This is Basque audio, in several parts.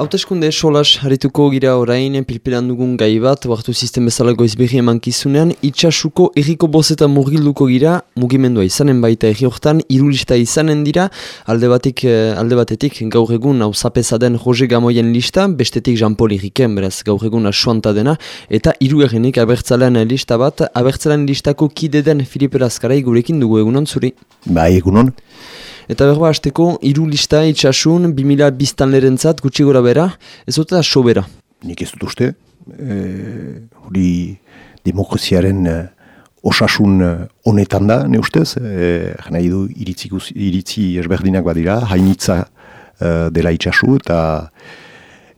Hauteskunde solas harituko gira orain pilpilan dugun gai bat, oartu sistem bezala goizberri emankizunean, itxasuko erriko bozeta mugilduko gira, mugimendua izanen baita erri hortan, irulista izanen dira, alde, batik, eh, alde batetik gaur egun hau den Roge Gamoien lista, bestetik Jean-Paul Erriken, beraz gaur egun asuanta dena, eta iru errenik abertzalean lista bat, abertzalean listako kide den Filipe Laskarai gurekin dugu egunon zuri. Ba, egunon. Eta berba hasteko hiru lista itxasun 2000 biztan lerentzat gutxi gora bera, ez dut sobera. Nik ez dut uste, e, hori demokraziaren e, osasun e, honetan da, ne ustez, e, nahi du iritzi, iritzi esberdinak badira, hainitza e, dela itxasu eta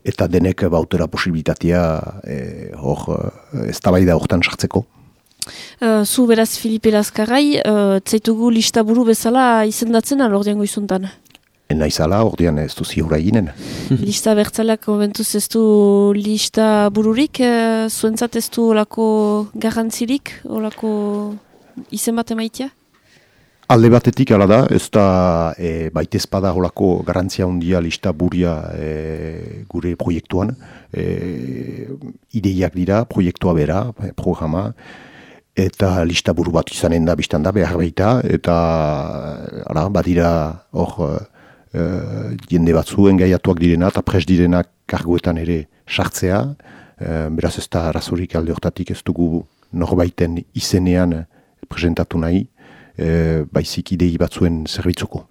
eta denek bautera posibilitatea e, hor ez da hortan sartzeko. Uh, zu beraz Filipe Laskarrai, uh, tzaitugu lista buru bezala izendatzen alordian goizuntan? Ena izala, ordean ez du ziura eginen. lista bertzalak momentuz ez du lista bururik, uh, zuentzat ez du olako garantzirik, olako izen bat emaitia? Alde batetik ala da, ez da e, baitez bada olako garantzia hundia lista buria e, gure proiektuan. E, ideiak dira, proiektua bera, programa, eta lista buru bat izanen da biztan da behar baita, eta ara, badira hor e, jende batzuen gaiatuak direna eta pres direnak karguetan ere sartzea, e, beraz ez da razorik alde hortatik ez dugu norbaiten izenean presentatu nahi, e, baizik idei batzuen zerbitzuko.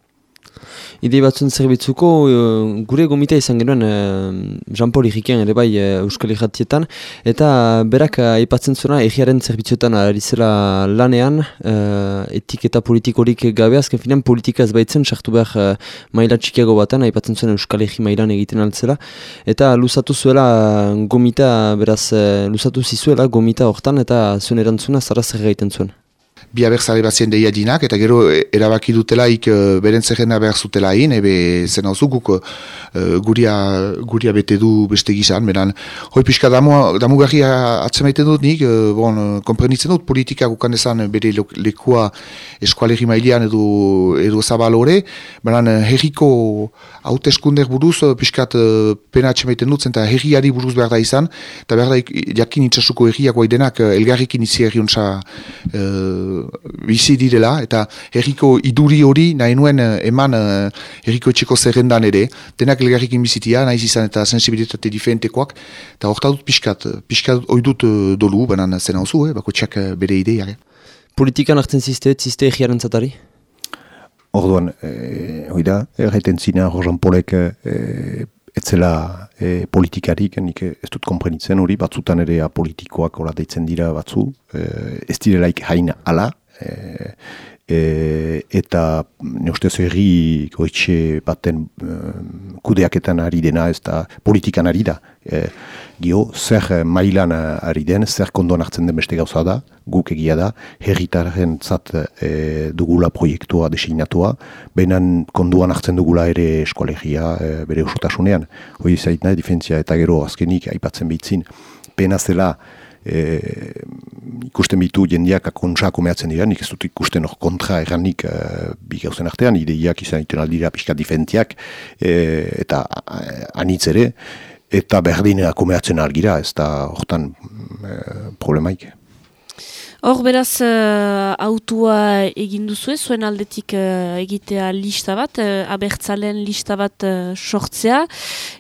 Idei batzun zerbitzuko, uh, gure gomita izan genuen uh, Jean-Paul Iriken ere bai uh, Euskal Iratietan, eta berak aipatzen zuena egiaren zerbitzuetan ari lanean, uh, etiketa politikorik gabe, azken finean politika ez baitzen, sartu behar uh, maila txikiago baten, aipatzen zuen Euskal Egi mailan egiten altzela, eta luzatu zuela gomita, beraz, uh, luzatu zizuela gomita hortan, eta zuen erantzuna zara zer gaiten zuen bi abertzale bazien deia dinak, eta gero e, erabaki dutelaik uh, beren zerrena behar zutela hain, ebe zen hau zukuk uh, guria, guria bete du beste gizan, beran, hoi pixka damu, damu atzemaiten dut nik, uh, bon, komprenitzen dut politika gukan ezan bere lekua eskualerri mailean edo, edo zabalore, beran, herriko hauteskunder buruz, pixkat uh, pena atzemaiten dut, zenta herriari buruz behar da izan, eta behar da jakin itxasuko herriak denak elgarrikin izi herri bizi direla, eta herriko iduri hori nahi nuen uh, eman uh, herriko etxeko zerrendan ere, denak elgarrikin bizitia, nahiz izan eta sensibilitate diferentekoak, eta horta dut pixkat, pixkat oidut dolu, banan zen hau zu, eh, bako txak bere idea. Eh. Politikan hartzen ziste, ziste egiaren zatari? Orduan, eh, oida, erraiten zina, Rojan Polek, eh, etzela e, politikarik, nik ez dut komprenitzen hori, batzutan ere politikoak hola deitzen dira batzu, e, ez direlaik hain ala, e, e, eta ne ustez erri goitxe baten e, kudeaketan ari dena, ez da politikan ari da. E, gio, zer mailan ari den, zer kondoan hartzen den beste gauza da, guk egia da, herritaren zat e, dugula proiektua designatua, behinan konduan hartzen dugula ere eskolegia e, bere usutasunean. Hoi zait nahi, difentzia eta gero azkenik aipatzen behitzin, pena zela e, ikusten bitu jendeak akontza komeatzen dira, nik ez dut ikusten hor kontra erranik e, bi artean, ideiak izan iten aldira pixka difentziak e, eta anitz ere, eta berdinera komeatzen argira, ez da hortan e, problemaik. Hor beraz uh, autua egin duzu zuen aldetik uh, egitea lista bat, uh, abertzalen lista bat uh, sortzea.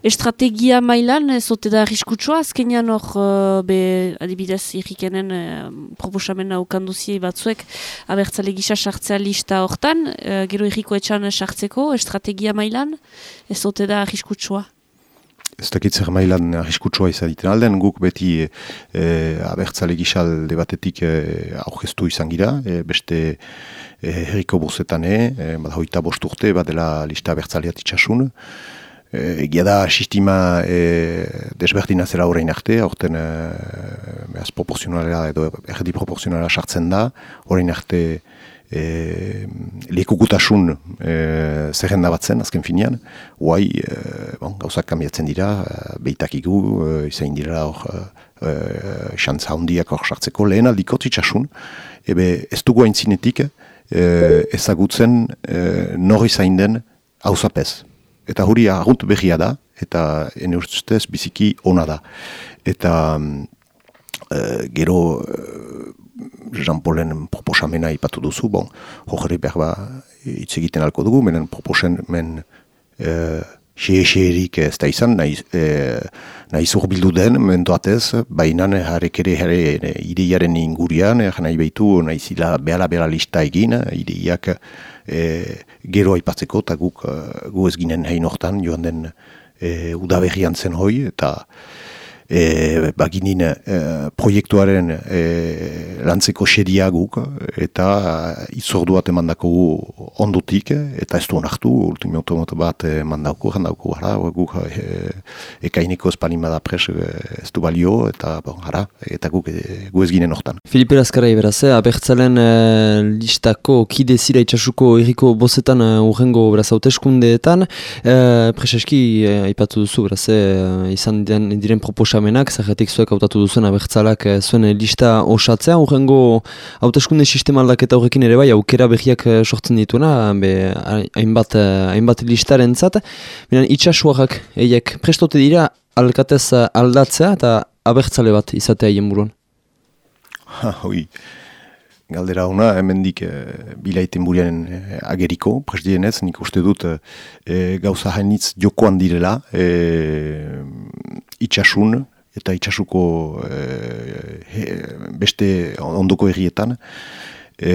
Estrategia mailan, ez ote da arriskutsua, azkenean hor, uh, be, adibidez, irrikenen uh, proposamen aukanduzi batzuek, abertzale gisa sartzea lista hortan, uh, gero irriko etxan sartzeko, estrategia mailan, ez ote da arriskutsua ez dakit zer mailan arriskutsua izaten alden, guk beti e, abertzale gisal debatetik e, aurkeztu izan gira, e, beste e, herriko bozetan e, bada hoita bosturte, badela lista abertzaleat itxasun. E, egia da, sistima e, desberdina zera horrein arte, horten e, proporzionalera edo erdi proporzionalera sartzen da, horrein arte e, lekukutasun e, zerrenda batzen, azken finean, guai, e, bon, gauzak kamiatzen dira, e, beitakigu, e, izain dira hor, e, xantza hondiak hor sartzeko, lehen aldiko titsasun, ebe ez dugu haintzinetik e, ezagutzen e, nori zain den hauzapez. Eta huri agunt behia da, eta ene ustez biziki ona da. Eta e, gero Jean Paulen proposamena ipatu duzu, bon, hori behar ba hitz egiten alko dugu, menen proposamen e, xe-xerik ez da izan, nahi, e, nahi bildu den, mentoatez, baina harek ere jare ideiaren ingurian, e, nahi behitu, nahi zila behala-behala lista egin, ideiak e, gero aipatzeko, eta guk gu ez ginen hain hortan, joan den e, udaberrian zen hoi, eta e, baginin e, proiektuaren e, lantzeko xeria guk eta itzordu bat emandako ondutik eta ez du onartu, ultimi automoto bat emandako, jandauko gara, guk e, ekainiko espanimada pres ez du balio eta bon, gara, eta guk e, gu ez ginen hortan. Filipe Laskara iberaz, eh? abertzalen e, listako kide zira itxasuko erriko bozetan e, urrengo beraz hauteskundeetan, e, preseski e, aipatu duzu beraz, e, izan diren proposa proposamenak, zerretik zuek hautatu duzen abertzalak eh, zuen lista osatzea, horrengo hauteskunde sistema aldaketa horrekin ere bai, aukera behiak eh, sortzen dituena, hainbat, eh, hainbat listaren zat. Binen, itxasuak eiek prestote dira alkatez aldatzea eta abertzale bat izatea hien buruan. Ha, hoi. Galdera hona, hemendik e, bilaiten burian ageriko, presdienez, nik uste dut e, gauza hainitz jokoan direla, itxasun eta itxasuko e, beste ondoko errietan. E,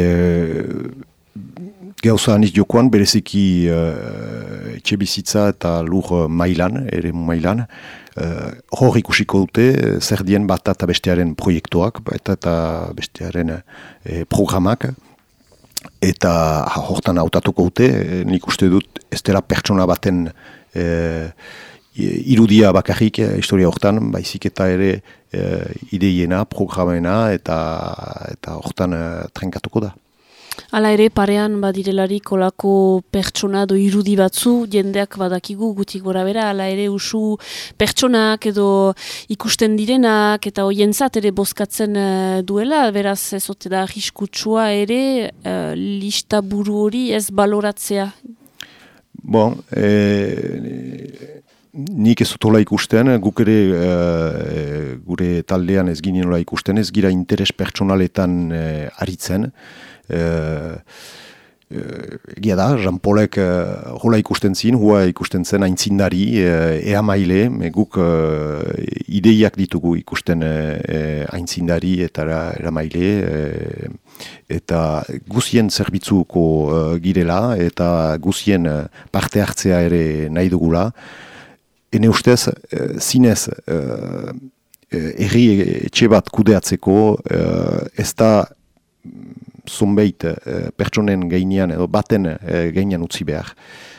Gauza aniz jokoan, bereziki e, etxe bizitza eta lur mailan, ere mailan, e, hor ikusiko dute, zer dien bat eta bestearen proiektuak, bat eta bestearen e, programak, eta hortan hautatuko dute, nik uste dut, ez dela pertsona baten e, irudia bakarrik eh, historia hortan, baizik eta ere eh, ideiena, programena eta eta hortan eh, trenkatuko da. Hala ere, parean badirelari kolako pertsona do irudi batzu, jendeak badakigu gutik gora bera, hala ere usu pertsonak edo ikusten direnak eta hoientzat ere bozkatzen duela, beraz ez ote da riskutsua ere uh, lista buru hori ez baloratzea. Bon, e, nik ez dutola ikusten, guk ere uh, gure taldean ez ginen ikusten, ez gira interes pertsonaletan uh, aritzen. Uh, Egia da, Jean Paulek uh, ikusten zin, hua ikusten zen aintzindari, uh, ea maile, guk uh, ideiak ditugu ikusten uh, aintzindari eta era maile, eta guzien zerbitzuko uh, girela, eta guzien parte hartzea ere nahi dugula, ene ustez, uh, zinez, uh, erri etxe bat kudeatzeko, uh, ez da zonbeit uh, pertsonen gainean, edo baten uh, gainean utzi behar.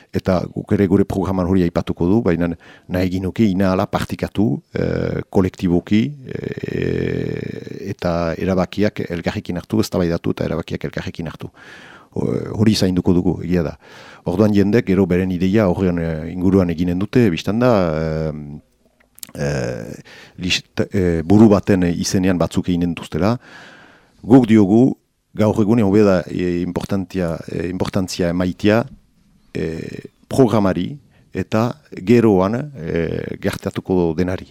Eta guk ere gure programan hori aipatuko du, baina nahi ginuki inahala partikatu kolektiboki eta erabakiak elgarrekin hartu, ez da eta erabakiak elgarrekin hartu hori zainduko dugu, egia da. Orduan jendek, gero beren ideia horrean eh, inguruan eginen dute, biztan da, e, e, buru baten izenean batzuk eginen duztela. Guk diogu, gaur egune hobe da e, importantzia emaitia programari eta geroan e, gertatuko denari.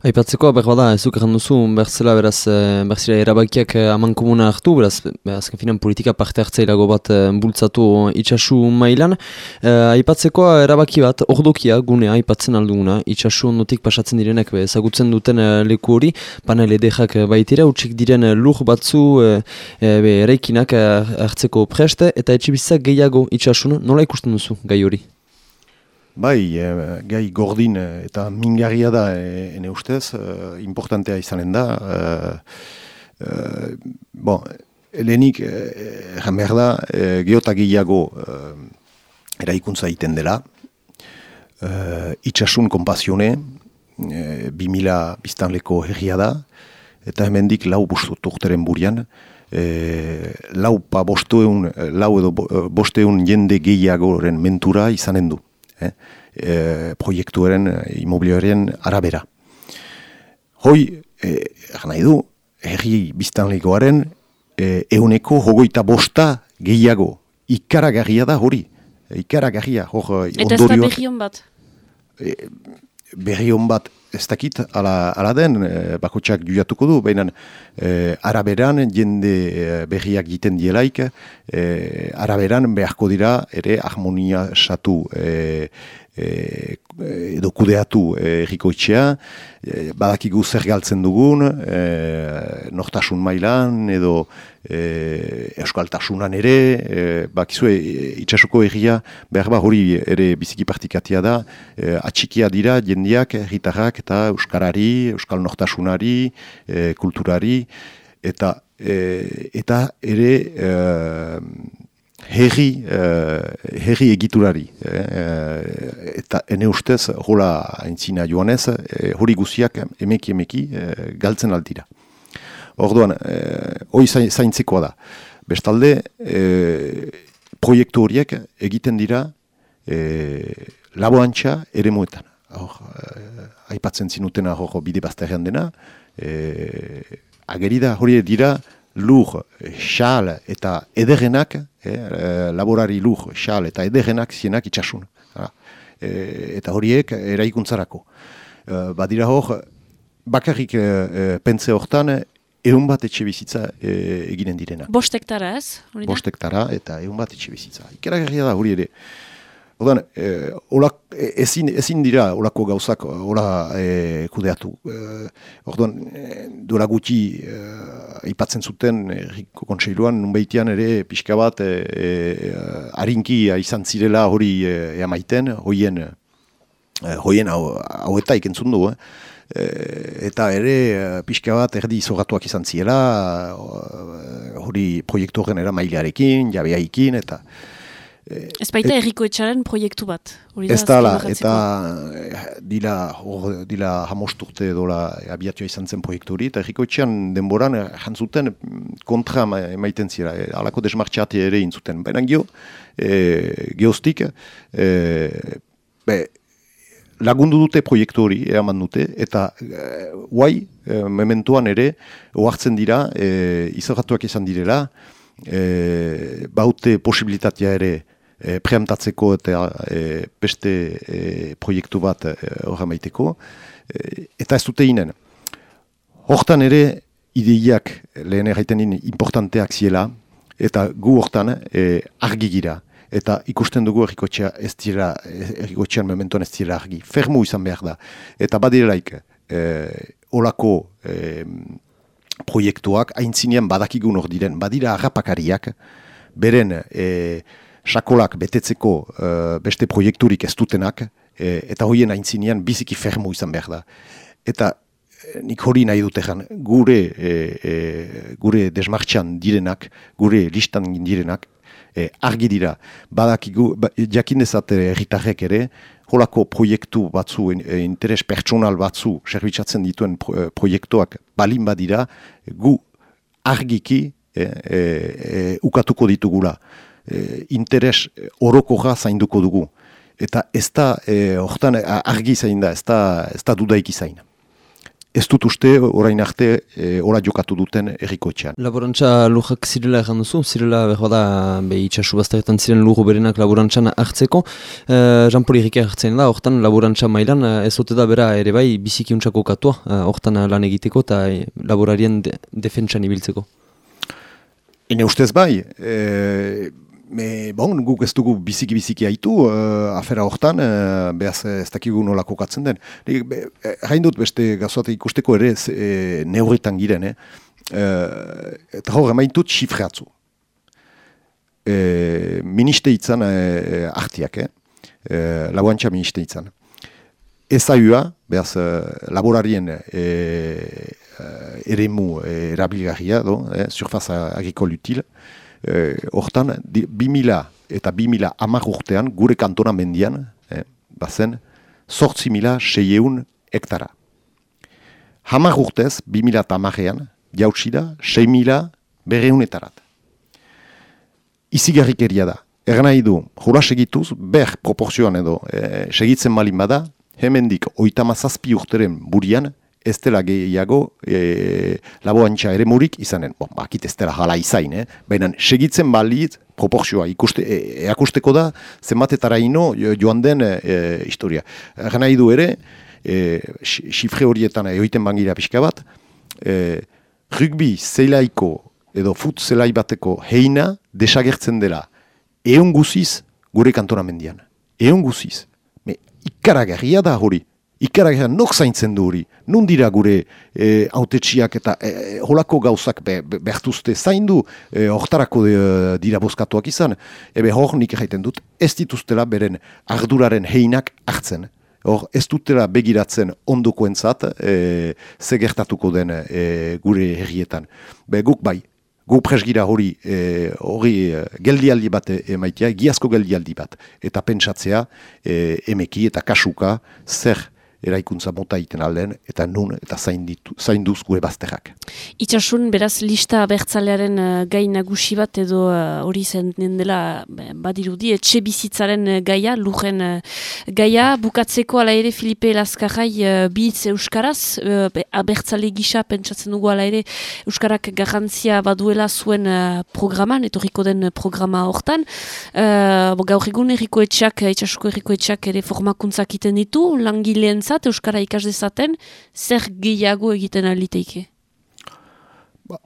Aipatzeko, behar bada, ez duk duzu, berzela, beraz, eh, berzela erabakiak eh, aman komuna hartu, beraz, azken finan politika parte hartzailago bat eh, bultzatu itxasu mailan. Aipatzeko, erabaki bat, ordokia, gunea, aipatzen alduguna, itxasu ondotik pasatzen direnek, ezagutzen duten leku hori, panel edekak baitira, utxik diren lur batzu be, eraikinak hartzeko preste, eta etxibizak gehiago itxasun, nola ikusten duzu gai hori? Bai, e, gai gordin eh, eta mingarria da e, ene ustez, e, importantea izanen da. E, e, bon, helenik, e, behar da, e, geotagiago e, eraikuntza iten dela, e, itxasun kompazione, e, 2000 biztanleko herria da, eta hemendik lau turteren burian, e, lau pa bosteun, lau edo bosteun jende gehiagoren mentura izanen du eh, e, proiektuaren e, imobiliaren arabera. Hoi, e, nahi du, herri biztanlegoaren e, euneko hogoita bosta gehiago. Ikaragarria da hori. Ikaragarria, hor Eta ez da behion bat? e, berri hon bat ez dakit, ala, ala den, e, bakotxak duiatuko du, baina e, araberan jende e, berriak egiten dielaik, e, araberan beharko dira ere harmonia satu e, e, edo kudeatu errikoitxea, e, badakigu zer galtzen dugun, e, nortasun mailan edo e, euskaltasunan ere, e, bakizue itxasuko erria behar ba hori ere biziki partikatia da, e, atxikia dira jendiak, erritarrak eta euskarari, euskal nortasunari, e, kulturari, eta e, eta ere e, herri, uh, herri egiturari. Eh, eta ene ustez, hola aintzina joanez, eh, hori guziak emeki emeki eh, galtzen aldira. Orduan, eh, hori zaintzekoa da. Bestalde, eh, proiektu horiek egiten dira eh, laboantxa ere muetan. Hor, eh, aipatzen zinutena hor bide bazterrean dena, eh, agerida hori dira lur, xal eta ederrenak, eh, laborari lur, xal eta ederrenak zienak itxasun. E, eta horiek eraikuntzarako. E, badira hor, bakarrik e, e, pentze hortan, egun bat etxe bizitza e, eginen direna. Bostektara ez? Bostektara eta egun bat etxe bizitza. Ikera da hori ere. Odan, e, olak, e, ezin, ezin dira olako gauzak ola e, kudeatu. E, orduan, e, dura gutxi e, aipatzen zuten erriko kontseiluan, nunbeitean ere pixka bat e, e, harinki izan zirela hori e, eamaiten, hoien, hoien hau, hau eta ikentzun du, e, eta ere pixka bat erdi izogatuak izan zirela, hori proiektu horren era mailearekin, jabeaikin, eta Ez baita erriko etxaren proiektu bat. Ez da, la, eta eh, dila, or, dila hamosturte dola abiatua izan zen proiektu hori, eta erriko etxean denboran eh, jantzuten mm, kontra emaiten zira, e, alako desmartxate ere intzuten. Baina gio, e, geostik, e, be, lagundu dute proiektu hori, eaman dute, eta guai, e, mementuan ere, oartzen dira, e, izorratuak izan direla, e, baute posibilitatea ere, e, preamtatzeko eta e, beste e, proiektu bat e, maiteko. E, eta ez dute inen. Hortan ere, ideiak lehen erraiten importanteak ziela, eta gu hortan e, argi gira. Eta ikusten dugu errikotxea ez dira, errikotxean mementoan ez dira argi. Fermu izan behar da. Eta badirelaik, e, olako e, proiektuak, haintzinean badakigun hor diren, badira harrapakariak, beren e, sakolak betetzeko uh, beste proiekturik ez dutenak, e, eta hoien aintzinean biziki fermo izan behar da. Eta e, nik hori nahi dute gure, e, e, gure desmartxan direnak, gure listan direnak, e, argi dira, badakigu, ba, jakindezat erritarrek ere, holako proiektu batzu, e, interes pertsonal batzu, serbitzatzen dituen pro, proiektuak balin badira, gu argiki e, e, ukatuko ditugula e, interes orokoja zainduko dugu. Eta ez da, e, hortan argi zain da, ez da, ez da dudaik izain. Ez dut uste, orain arte, e, ora jokatu duten errikoetxean. Laborantza lujak zirela egan duzu, zirela behar da, be itxasu bazteretan ziren lugu berenak laborantzan hartzeko. E, Jean-Paul hartzen da, hortan laborantza mailan, ez dute da bera ere bai bizikiuntzako katua, hortan lan egiteko eta laborarien de, defentsan ibiltzeko. Ine ustez bai, e, Me, bon, guk ez dugu biziki-biziki haitu, uh, afera hortan, uh, behaz ez dakigu nola kokatzen den. Hain dut beste gazoat ikusteko ere e, neurritan giren, eh? Uh, eta hor, emain dut xifreatzu. E, ministe itzan e, artiak, eh? E, labuantxa ministe itzan. Ez aioa, behaz, laborarien e, eremu erabilgarria, do, eh? surfaza agrikol util, Eh, hortan, bi mila eta bi mila amak urtean, gure kantona mendian, eh, bazen, sortzi mila seieun hektara. Hamar urtez, bi mila eta amarean, jautsi da, sei mila berreunetarat. Izigarrik eria da. Egan nahi du, jura segituz, ber proporzioan edo, e, segitzen malin bada, hemendik oitama zazpi urteren burian, ez dela gehiago e, laboantxa ere murik izanen. Bon, bakit ez dela jala izain, eh? baina segitzen baliz proportzioa, ikuste, e, eakusteko da, zenbatetara ino joan den e, historia. Gana du ere, e, xifre horietan egoiten bangira pixka bat, e, rugby zeilaiko edo fut zelai bateko heina desagertzen dela eon guziz gure kantonamendian. Eon guziz. Me, ikaragarria da hori. Ikaragarria nok zaintzen du hori. Nun dira gure e, autetxiak eta e, holako gauzak be, be, behtuzte zaindu e, hortarako de, dira bozkatuak izan. Ebe hor nik egiten dut ez dituztela beren arduraren heinak hartzen. Hor, ez dutela begiratzen ondokoentzat e, ze gertatuko den e, gure herrietan. Be, guk bai, gu presgira hori e, hori e, geldialdi bat emaitia, giazko geldialdi bat. Eta pentsatzea e, emeki eta kasuka zer eraikuntza mota iten alden, eta nun, eta zain, ditu, zain gure bazterrak. Itxasun, beraz, lista abertzalearen uh, gai nagusi bat edo uh, hori zen dela badirudi, etxe bizitzaren uh, gaia, lujen gaia, bukatzeko ala ere Filipe Laskarrai uh, bitz Euskaraz, uh, abertzale gisa pentsatzen dugu ala ere Euskarak garantzia baduela zuen uh, programan, etorriko den programa hortan. Uh, gaur egun erriko etxak, itxasuko erriko etxak ere formakuntzak iten ditu, langileen behintzat Euskara ikas dezaten, zer gehiago egiten aliteike? Ba,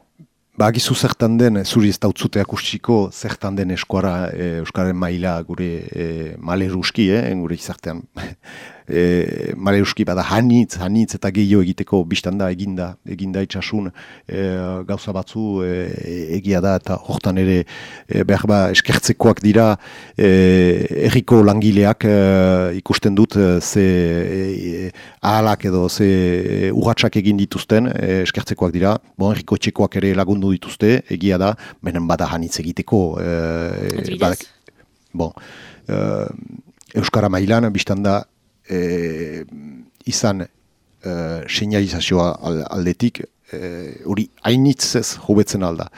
ba zertan den, zuri ez dautzuteak ustiko, zertan den eskuara e, Euskaren maila gure e, male ruski, eh, gure izartean e, mare euski bada hanitz, hanitz eta gehiago egiteko biztan da eginda, eginda itxasun e, gauza batzu e, egia da eta hortan ere e, behar ba eskertzekoak dira e, erriko langileak e, ikusten dut e, ze e, ahalak edo ze urratsak egin dituzten e, eskertzekoak dira, bon erriko txekoak ere lagundu dituzte, egia da, benen bada hanitz egiteko e, badak, bon, e, Euskara mailan, biztan da, e, izan e, seinalizazioa aldetik, e, hori e, hainitzez hobetzen alda.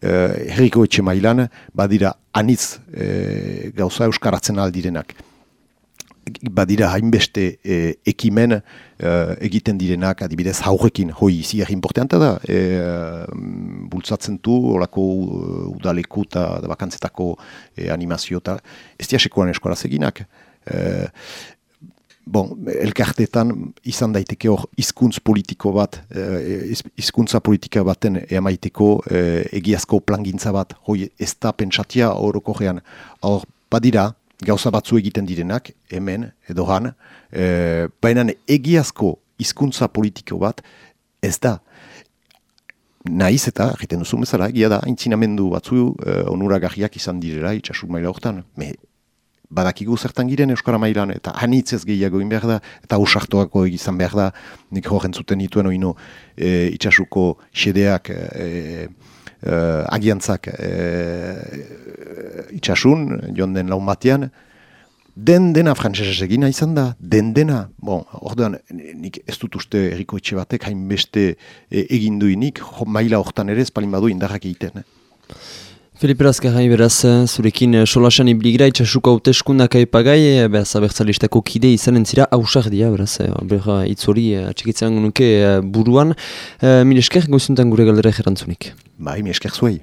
E, herriko etxe mailan, badira anitz e, gauza euskaratzen aldirenak. Badira hainbeste e, ekimen e, egiten direnak, adibidez haurekin, hoi izi erri importanta da, e, bultzatzen du, olako udaleku eta bakantzetako e, animazio eta ez diasekoan eskoraz eginak. E, bon, elkartetan izan daiteke hor hizkuntz politiko bat, eh, hizkuntza politika baten emaiteko eh, egiazko plangintza bat, hoi ez da pentsatia horoko gean. Hor, badira, gauza batzu egiten direnak, hemen, edo han, eh, baina egiazko hizkuntza politiko bat, ez da, Naiz eta, egiten duzu bezala, egia da, intzinamendu batzu e, onuragarriak izan direla, itxasur maila horretan. Badakigu zertan giren Euskara mailan, eta hanitzez gehiago egin behar da, eta usartoako izan behar da, nik horren zuten dituen oino e, itxasuko xedeak, e, e, agiantzak e, itxasun, joan den laun batean, den dena frantzesez egina izan da, den dena, bon, orduan, nik ez dut uste eriko etxe batek hainbeste e, eginduinik, maila hortan ere ez palin badu indarrak egiten. Eh? Filipe Razkarai beraz, eh, zurekin eh, solasan ibligira itxasuko haute eskundak aipagai, eh, beraz, abertzalistako kide izanen zira, hausak dira, beraz, berra itzori atxikitzen nuke buruan. Mil esker, gozuntan gure galdera erantzunik. Bai, mi esker zuei.